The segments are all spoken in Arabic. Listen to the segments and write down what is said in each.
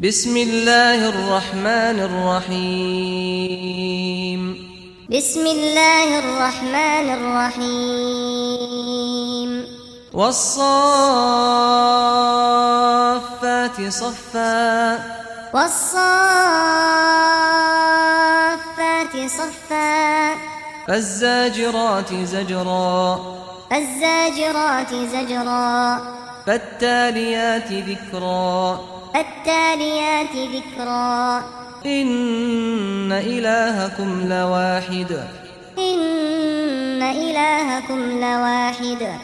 بسم الله الرحمن الرحيم بسم الله الرحمن الرحيم والصافات صفا والصافات صفا فالزاجرات زجرا فالزاجرات زجرا. فالتاليات ذكرا. فالتاليات ذكرا. إن إلهكم لواحد. إن إلهكم لواحد.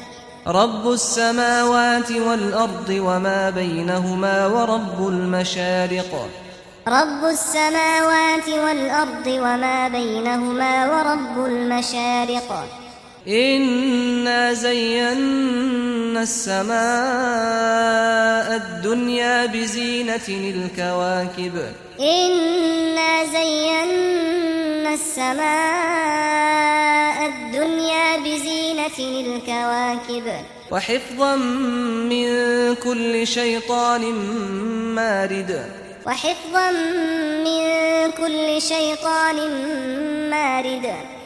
رب السماوات والأرض وما بينهما ورب المشارق. رب السماوات والأرض وما بينهما ورب المشارق. إنا زينا السماء الدنيا بزينة الكواكب إنا زينا السماء الدنيا بزينة الكواكب وحفظا من كل شيطان مارد وحفظا من كل شيطان مارد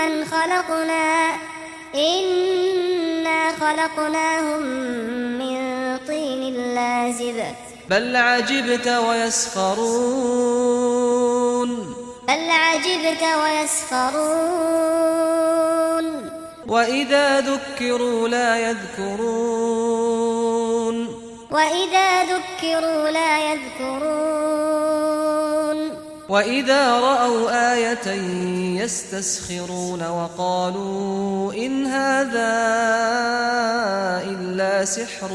مَنْ خلقنا إنا خلقناهم من طين لازب. بل عجبت ويسخرون. بل عجبت ويسخرون. وإذا ذكروا لا يذكرون. وإذا ذكروا لا يذكرون. وإذا رأوا آية يستسخرون وقالوا إن هذا إلا سحر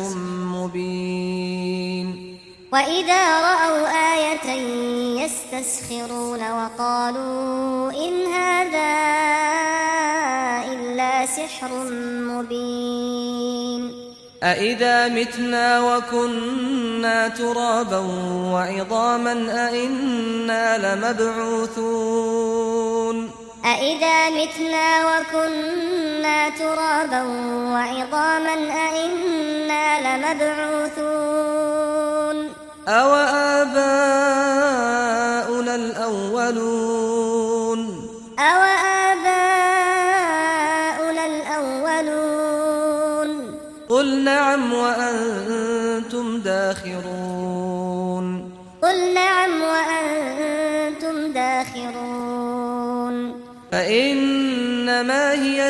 مبين وإذا رأوا آية يستسخرون وقالوا إن هذا إلا سحر مبين أَإِذَا مِتْنَا وَكُنَّا تُرَابًا وَعِظَامًا أَإِنَّا لَمَبْعُوثُونَ أَإِذَا مِتْنَا وَكُنَّا تُرَابًا وَعِظَامًا أَإِنَّا لَمَبْعُوثُونَ أَوَآبَاؤُنَا الْأَوَّلُونَ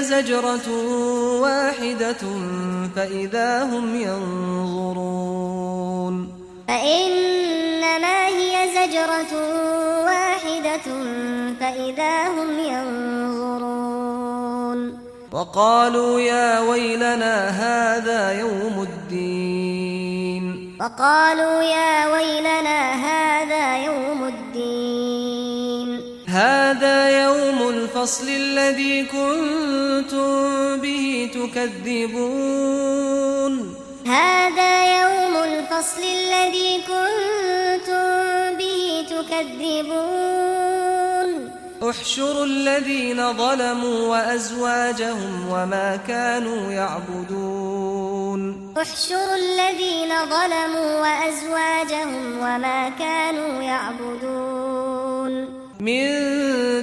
زجرة واحدة فإذا هم ينظرون. فإنما هي زجرة واحدة فإذا هم ينظرون. وقالوا يا ويلنا هذا يوم الدين. وقالوا يا ويلنا هذا يوم الدين هذا يوم الفصل الذي كنتم به تكذبون. هذا يوم الفصل الذي كنتم به تكذبون. احشروا الذين ظلموا وأزواجهم وما كانوا يعبدون. احشروا الذين ظلموا وأزواجهم وما كانوا يعبدون. من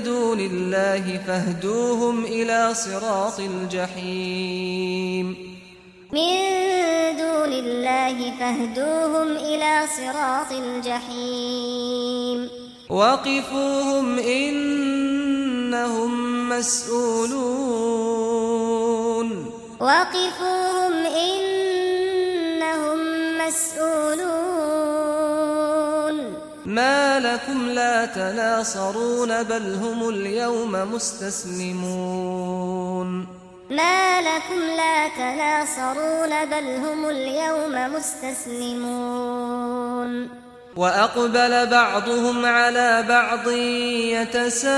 دون الله فاهدوهم إلى صراط الجحيم. من دون الله فاهدوهم إلى صراط الجحيم. وقفوهم إنهم مسؤولون. وقفوهم إنهم مسؤولون. ما لكم لا تناصرون بل هم اليوم مستسلمون. ما لكم لا تناصرون بل هم اليوم مستسلمون. وأقبل بعضهم على بعض يتساءلون.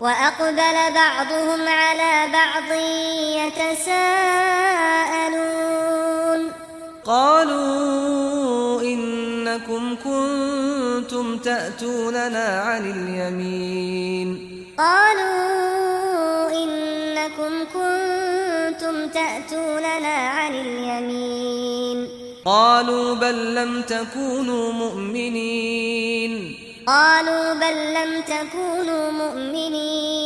وأقبل بعضهم على بعض يتساءلون. قالوا إنكم كنتم تأتوننا عن اليمين. قالوا إنكم كنتم تأتوننا عن اليمين. قالوا بل لم تكونوا مؤمنين. قالوا بل لم تكونوا مؤمنين.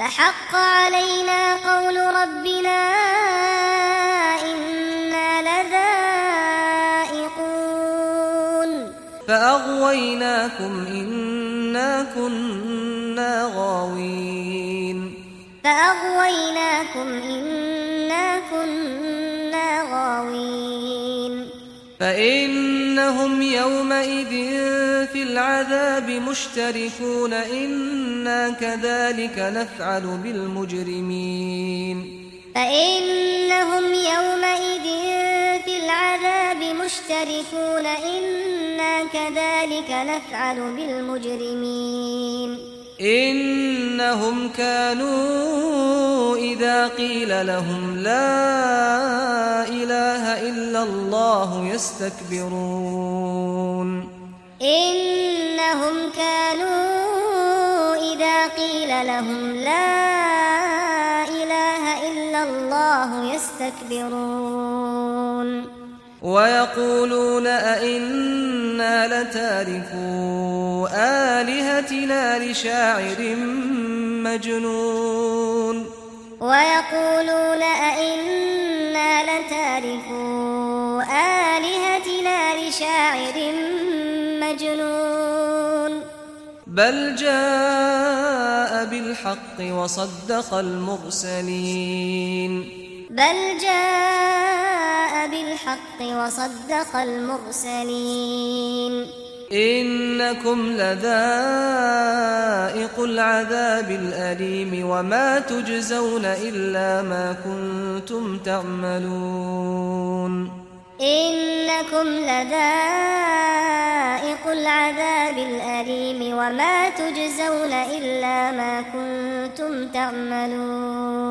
فحق علينا قول ربنا إنا لذائقون. فأغويناكم إنا كنا غاوين. فأغويناكم إنا كنا غاوين. فإن فهم يومئذ في العذاب مشتركون إنا كذلك نفعل بالمجرمين. فإنهم يومئذ في العذاب مشتركون إنا كذلك نفعل بالمجرمين. إنهم كانوا إذا قيل لهم لا إله إلا الله يستكبرون. إنهم كانوا إذا قيل لهم لا إله إلا الله يستكبرون. ويقولون أئنا لتاركو آلهتنا لشاعر مجنون ويقولون أئنا لتاركو آلهتنا لشاعر مجنون بل جاء بالحق وصدق المرسلين بل جاء بالحق وصدق المرسلين. إنكم لذائق العذاب الالم وما تجزون إلا ما كنتم تعملون. إنكم لذائق العذاب الالم وما تجزون إلا ما كنتم تعملون.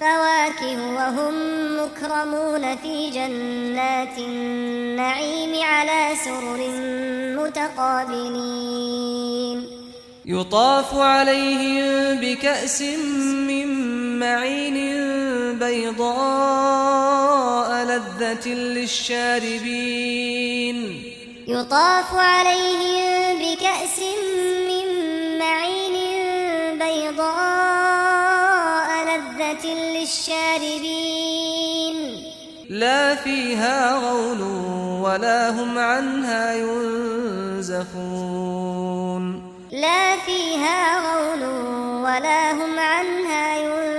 فواكه وهم مكرمون في جنات النعيم على سرر متقابلين. يطاف عليهم بكأس من معين بيضاء لذة للشاربين. يطاف عليهم بكأس من معين بيضاء شاربين. لا فيها غول ولا هم عنها ينزفون. لا فيها غول ولا هم عنها ينزفون.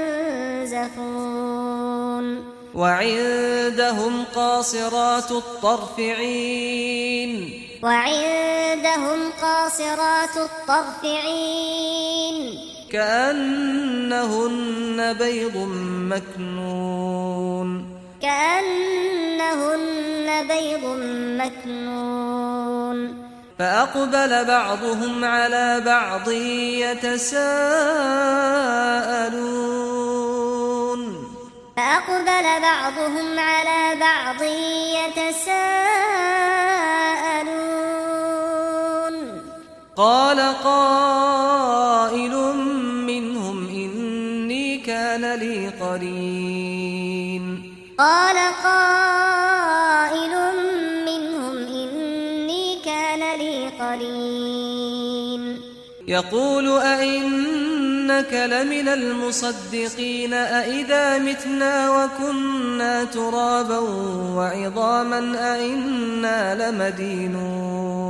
وعندهم قاصرات الطرف عين وعندهم قاصرات الطرف عين كأنهن بيض مكنون. كأنهن بيض مكنون. فأقبل بعضهم على بعض يتساءلون. فأقبل بعضهم على بعض يتساءلون. قال قال الآخرين قال قائل منهم إني كان لي قرين يقول أئنك لمن المصدقين أئذا متنا وكنا ترابا وعظاما أئنا لمدينون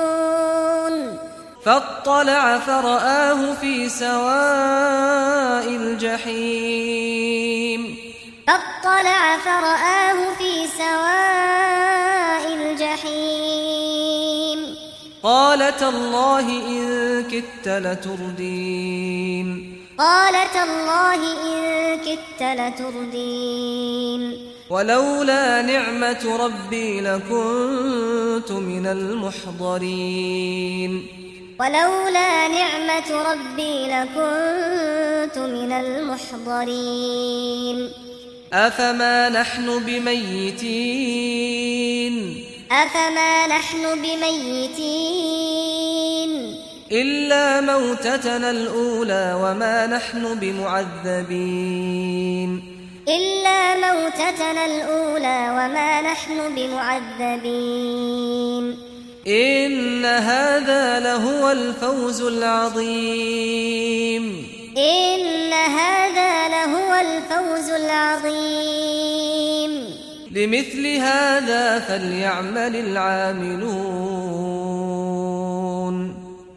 فاطلع فرآه في سواء الجحيم. فاطلع فرآه في سواء الجحيم. قالت الله إن كدت لتردين. قالت الله إن كدت لتردين. ولولا نعمة ربي لكنت من المحضرين. ولولا نعمة ربي لكنت من المحضرين. أفما نحن بميتين؟ أفما نحن بميتين؟ إلا موتتنا الأولى وما نحن بمعذبين. إلا موتتنا الأولى وما نحن بمعذبين. إن هذا لهو الفوز العظيم إن هذا لهو الفوز العظيم لمثل هذا فليعمل العاملون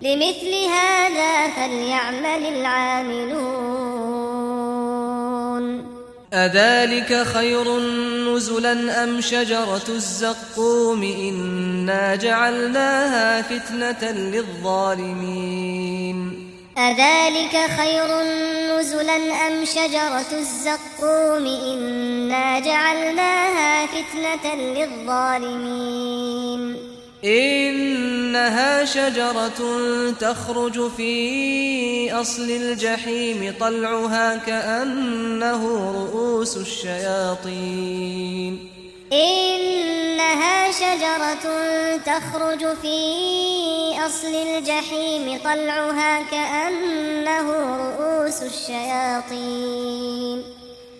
لمثل هذا فليعمل العاملون أذلك خير نزلا أم شجرة الزقوم إنا جعلناها فتنة للظالمين أذلك خير نزلا أم شجرة الزقوم إنا جعلناها فتنة للظالمين إنها شجرة تخرج في أصل الجحيم طلعها كأنه رؤوس الشياطين. إنها شجرة تخرج في أصل الجحيم طلعها كأنه رؤوس الشياطين.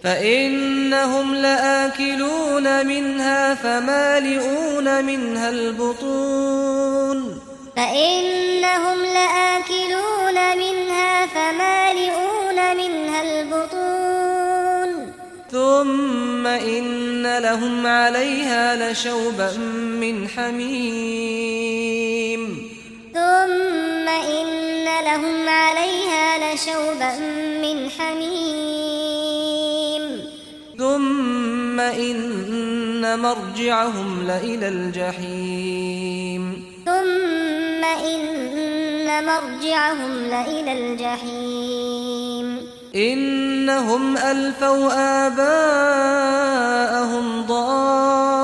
فإنهم لآكلون منها فمالئون منها البطون فإنهم لآكلون منها فمالئون منها البطون ثم إن لهم عليها لشوبا من حميم ثم إن لهم عليها لشوبا من حميم ثم إن مرجعهم لإلى الجحيم ثم إن مرجعهم لإلى الجحيم إنهم ألفوا آباءهم ضالين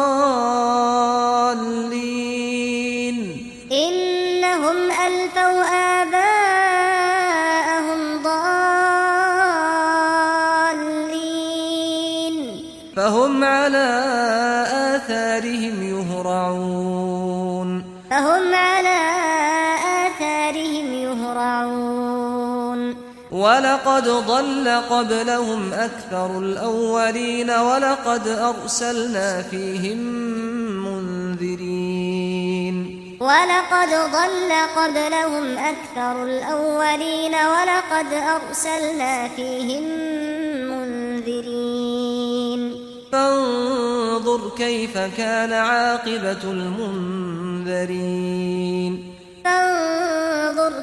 ولقد ضل قبلهم أكثر الأولين ولقد أرسلنا فيهم منذرين. ولقد ضل قبلهم أكثر الأولين ولقد أرسلنا فيهم منذرين. فانظر كيف كان عاقبة المنذرين. فانظر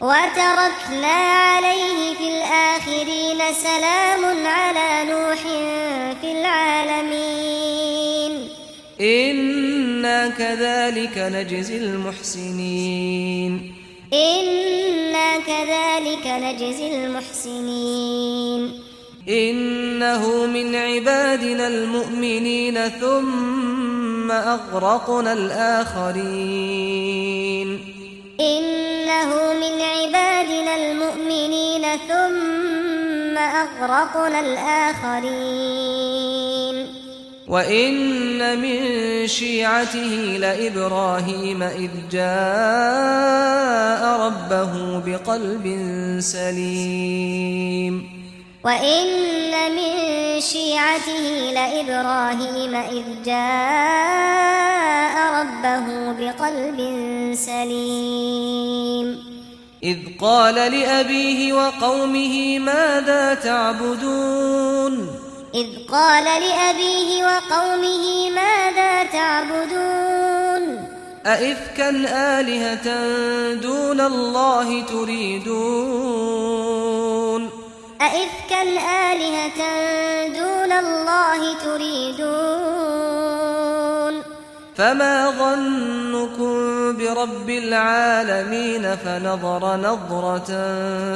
وتركنا عليه في الآخرين سلام على نوح في العالمين. إنا كذلك نجزي المحسنين. إِنَّ كذلك نجزي المحسنين. إنه من عبادنا المؤمنين ثم أغرقنا الآخرين. إن نجيناه من عبادنا المؤمنين ثم أغرقنا الآخرين. وَإِنَّ مِن شِيعَتِهِ لَإِبْرَاهِيمَ إِذْ جَاءَ رَبَّهُ بِقَلْبٍ سَلِيمٍ. وَإِنَّ مِن شِيعَتِهِ لَإِبْرَاهِيمَ إِذْ جَاءَ رَبَّهُ بِقَلْبٍ سَلِيمٍ إِذْ قَالَ لِأَبِيهِ وَقَوْمِهِ مَاذَا تَعْبُدُونَ إِذْ قَالَ لِأَبِيهِ وَقَوْمِهِ مَاذَا تَعْبُدُونَ أَئِفْكًا آلِهَةً دُونَ اللَّهِ تُرِيدُونَ أَإِذًا آلِهَةً دُونَ اللَّهِ تُرِيدُونَ. فَمَا ظَنُّكُمْ بِرَبِّ الْعَالَمِينَ فَنَظَرَ نَظْرَةً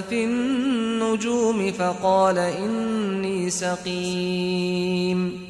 فِي النُّجُومِ فَقَالَ إِنِّي سَقِيمٌ.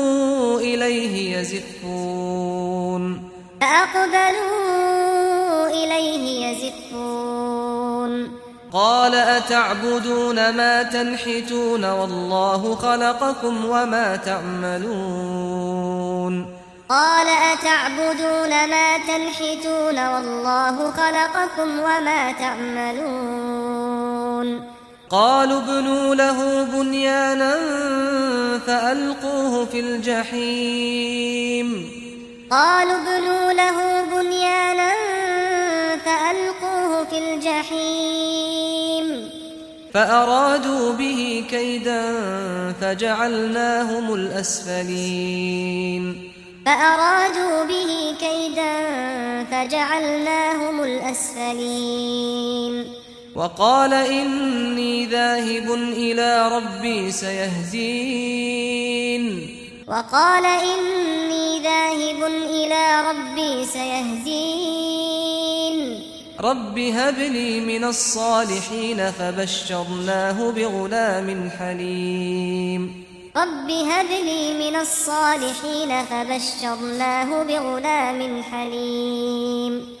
إليه يزفون. أقبلوا إليه يزفون. قال أتعبدون ما تنحتون والله خلقكم وما تعملون. قال أتعبدون ما تنحتون والله خلقكم وما تعملون. قالوا بنوا له بنيانا فألقوه في الجحيم. قالوا بنوا له بنيانا فألقوه في الجحيم. فأرادوا به كيدا فجعلناهم الأسفلين. فأرادوا به كيدا فجعلناهم الأسفلين. وقال إني ذاهب إلى ربي سيهزين وقال إني ذاهب إلى ربي سيهزين رب هب لي من الصالحين فبشرناه بغلام حليم. رب هب لي من الصالحين فبشرناه بغلام حليم.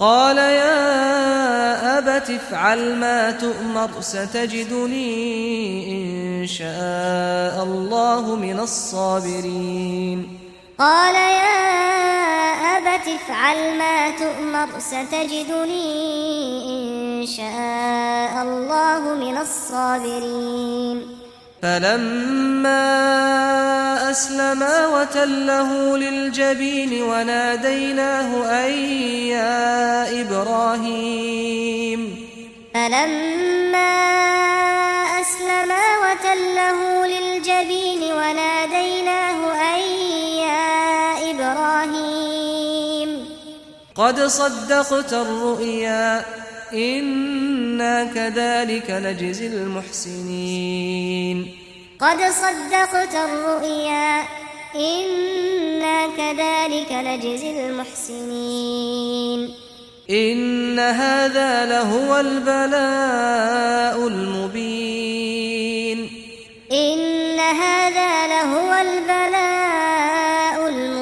قال يا أبت افعل ما تؤمر ستجدني إن شاء الله من الصابرين. قال يا أبت افعل ما تؤمر ستجدني إن شاء الله من الصابرين. فلما أسلما وتله للجبين وناديناه أن يا إبراهيم؟ فلما أسلما وتله للجبين وناديناه أن يا إبراهيم؟ قد صدقت الرؤيا إنا كذلك نجزي المحسنين قد صدقت الرؤيا إنا كذلك نجزي المحسنين إن هذا لهو البلاء المبين إن هذا لهو البلاء المبين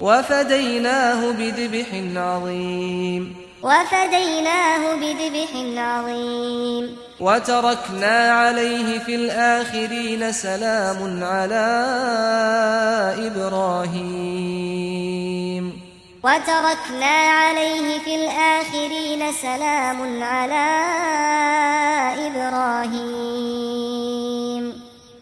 وفديناه بذبح عظيم. وفديناه بذبح عظيم. وتركنا عليه في الآخرين سلام على إبراهيم. وتركنا عليه في الآخرين سلام على إبراهيم.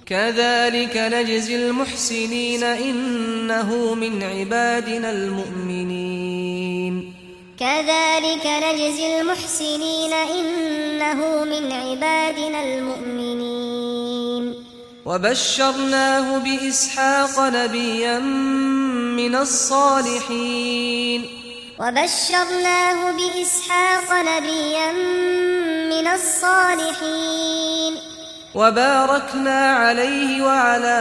كذلك نجزي المحسنين إنه من عبادنا المؤمنين. كذلك نجزي المحسنين إنه من عبادنا المؤمنين. وبشرناه بإسحاق نبيا من الصالحين. وبشرناه بإسحاق نبيا من الصالحين. وباركنا عليه وعلى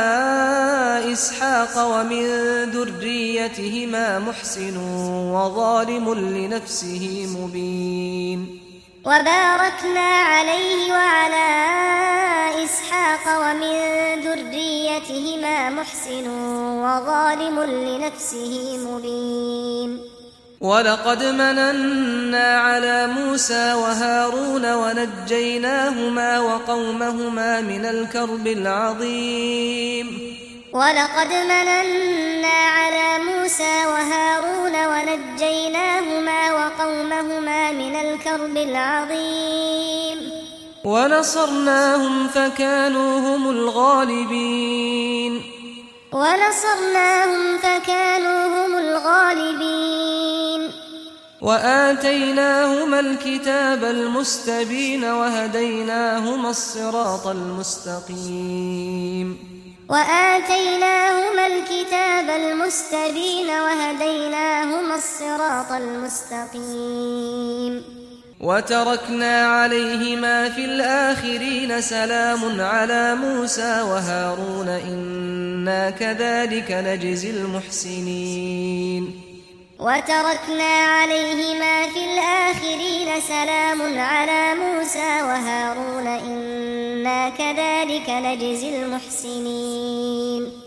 إسحاق ومن ذريتهما محسن وظالم لنفسه مبين. وباركنا عليه وعلى إسحاق ومن ذريتهما محسن وظالم لنفسه مبين. وَلَقَدْ مَنَنَّا عَلَى مُوسَى وَهَارُونَ وَنَجَّيْنَاهُمَا وَقَوْمَهُمَا مِنَ الْكَرْبِ الْعَظِيمِ. وَلَقَدْ مَنَنَّا عَلَى مُوسَى وَهَارُونَ وَنَجَّيْنَاهُمَا وَقَوْمَهُمَا مِنَ الْكَرْبِ الْعَظِيمِ. وَنَصَرْنَاهُمْ فَكَانُوا هُمُ الْغَالِبِينَ. ونصرناهم فكانوا هم الغالبين. وآتيناهما الكتاب المستبين وهديناهما الصراط المستقيم. وآتيناهما الكتاب المستبين وهديناهما الصراط المستقيم. وتركنا عليهما في الآخرين سلام على موسى وهارون إنا كذلك نجزي المحسنين. وتركنا عليهما في الآخرين سلام على موسى وهارون إنا كذلك نجزي المحسنين.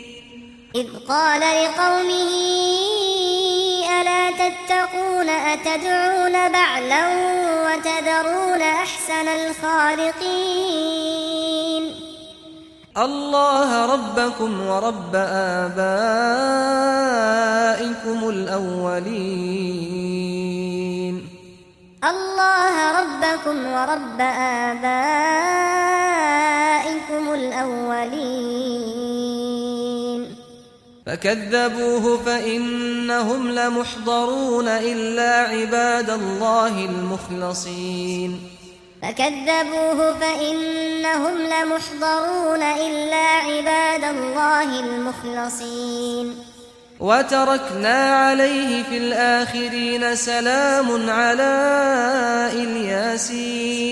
إذ قال لقومه ألا تتقون أتدعون بعلا وتذرون أحسن الخالقين؟ الله ربكم ورب آبائكم الأولين. الله ربكم ورب آبائكم الأولين. فكذبوه فإنهم لمحضرون إلا عباد الله المخلصين فكذبوه فإنهم لمحضرون إلا عباد الله المخلصين وتركنا عليه في الآخرين سلام على الياسين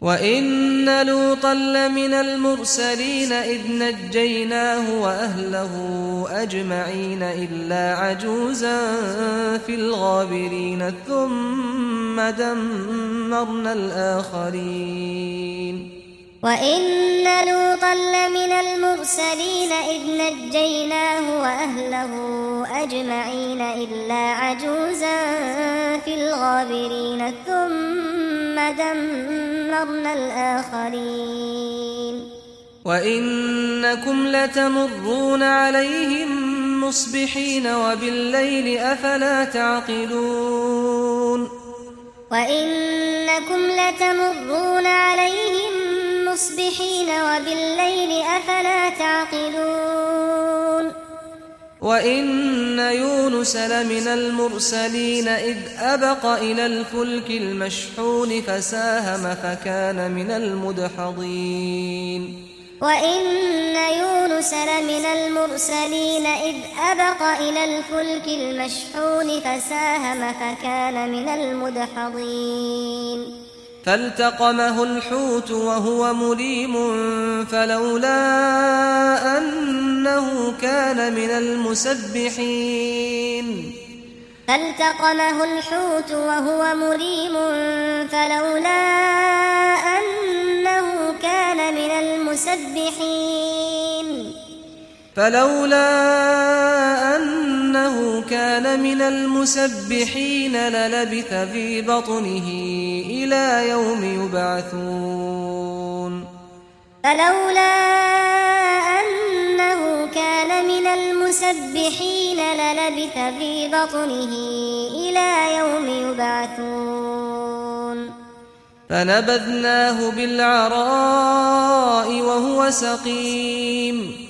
وَإِنَّ لُوطًا لَّمِنَ الْمُرْسَلِينَ إِذْ نَجَّيْنَاهُ وَأَهْلَهُ أَجْمَعِينَ إِلَّا عَجُوزًا فِي الْغَابِرِينَ ثُمَّ دَمَّرْنَا الْآخَرِينَ وَإِنَّ لُوطًا لَّمِنَ الْمُرْسَلِينَ إِذْ نَجَّيْنَاهُ وَأَهْلَهُ أَجْمَعِينَ إِلَّا عَجُوزًا فِي الْغَابِرِينَ ثُمَّ دمرنا الآخرين. وإنكم لتمرون عليهم مصبحين وبالليل أفلا تعقلون. وإنكم لتمرون عليهم مصبحين وبالليل أفلا تعقلون. وَإِنَّ يُونُسَ لَمِنَ الْمُرْسَلِينَ إِذْ أَبَقَ إِلَى الْفُلْكِ الْمَشْحُونِ فَسَاهَمَ فَكَانَ مِنَ الْمُدْحَضِينَ وَإِنَّ يُونُسَ لَمِنَ الْمُرْسَلِينَ إِذْ أَبَقَ إِلَى الْفُلْكِ الْمَشْحُونِ فَسَاهَمَ فَكَانَ مِنَ الْمُدْحَضِينَ فالتقمه الحوت وهو مليم فلولا أنه كان من المسبحين. فالتقمه الحوت وهو مليم فلولا أنه كان من المسبحين. فلولا أنه أنه كان من المسبحين للبث في بطنه إلى يوم يبعثون. فلولا أنه كان من المسبحين للبث في بطنه إلى يوم يبعثون. فنبذناه بالعراء وهو سقيم.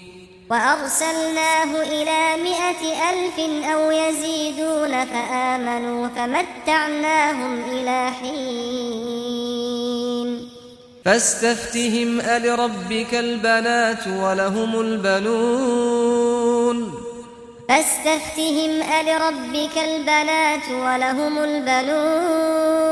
وأرسلناه إلى مئة ألف أو يزيدون فآمنوا فمتعناهم إلى حين. فاستفتهم ألربك البنات ولهم البنون. فاستفتهم ألربك البنات ولهم البنون.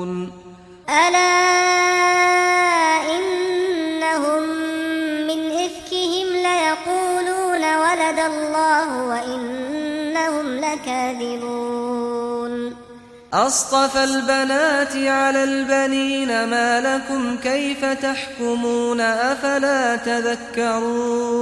ألا إنهم من إفكهم ليقولون ولد الله وإنهم لكاذبون أصطفى البنات على البنين ما لكم كيف تحكمون أفلا تذكرون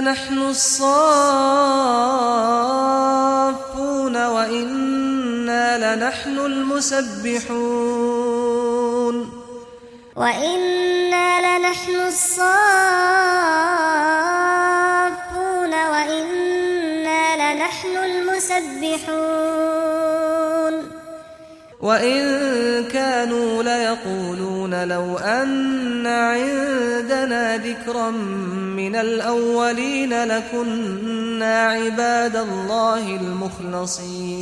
نحن الصافون وإنا لنحن المسبحون. وإنا لنحن الصافون وإنا لنحن المسبحون. وإن كانوا ليقولون لو أن عندنا ذكرا من الأولين لكنا عباد الله المخلصين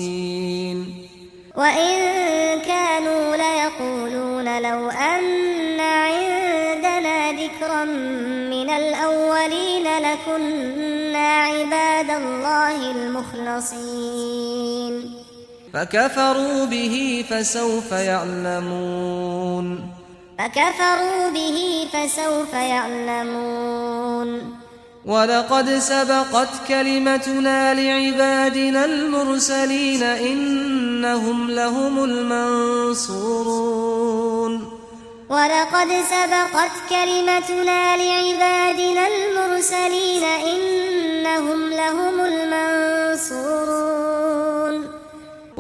وإن كانوا ليقولون لو أن عندنا ذكرا من الأولين لكنا عباد الله المخلصين فكفروا به فسوف يعلمون فكفروا به فسوف يعلمون ولقد سبقت كلمتنا لعبادنا المرسلين انهم لهم المنصورون ولقد سبقت كلمتنا لعبادنا المرسلين انهم لهم المنصورون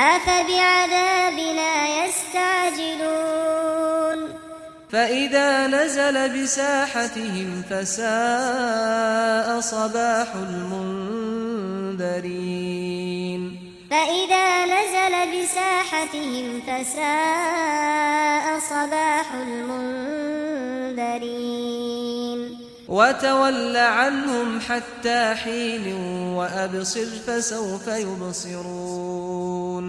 أفبعذابنا يستعجلون؟ فإذا نزل بساحتهم فساء صباح المنذرين. فإذا نزل بساحتهم فساء صباح المنذرين. وتول عنهم حتى حين وأبصر فسوف يبصرون.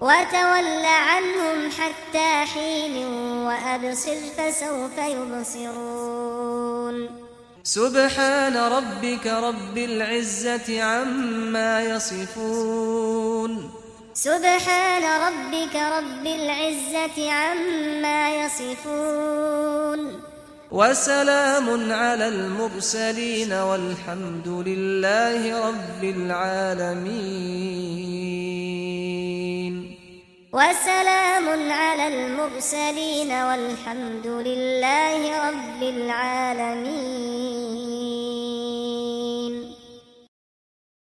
وتول عنهم حتى حين وأبصر فسوف يبصرون. سبحان ربك رب العزة عما يصفون. سبحان ربك رب العزة عما يصفون. وسلام على المرسلين والحمد لله رب العالمين. وسلام على المرسلين والحمد لله رب العالمين.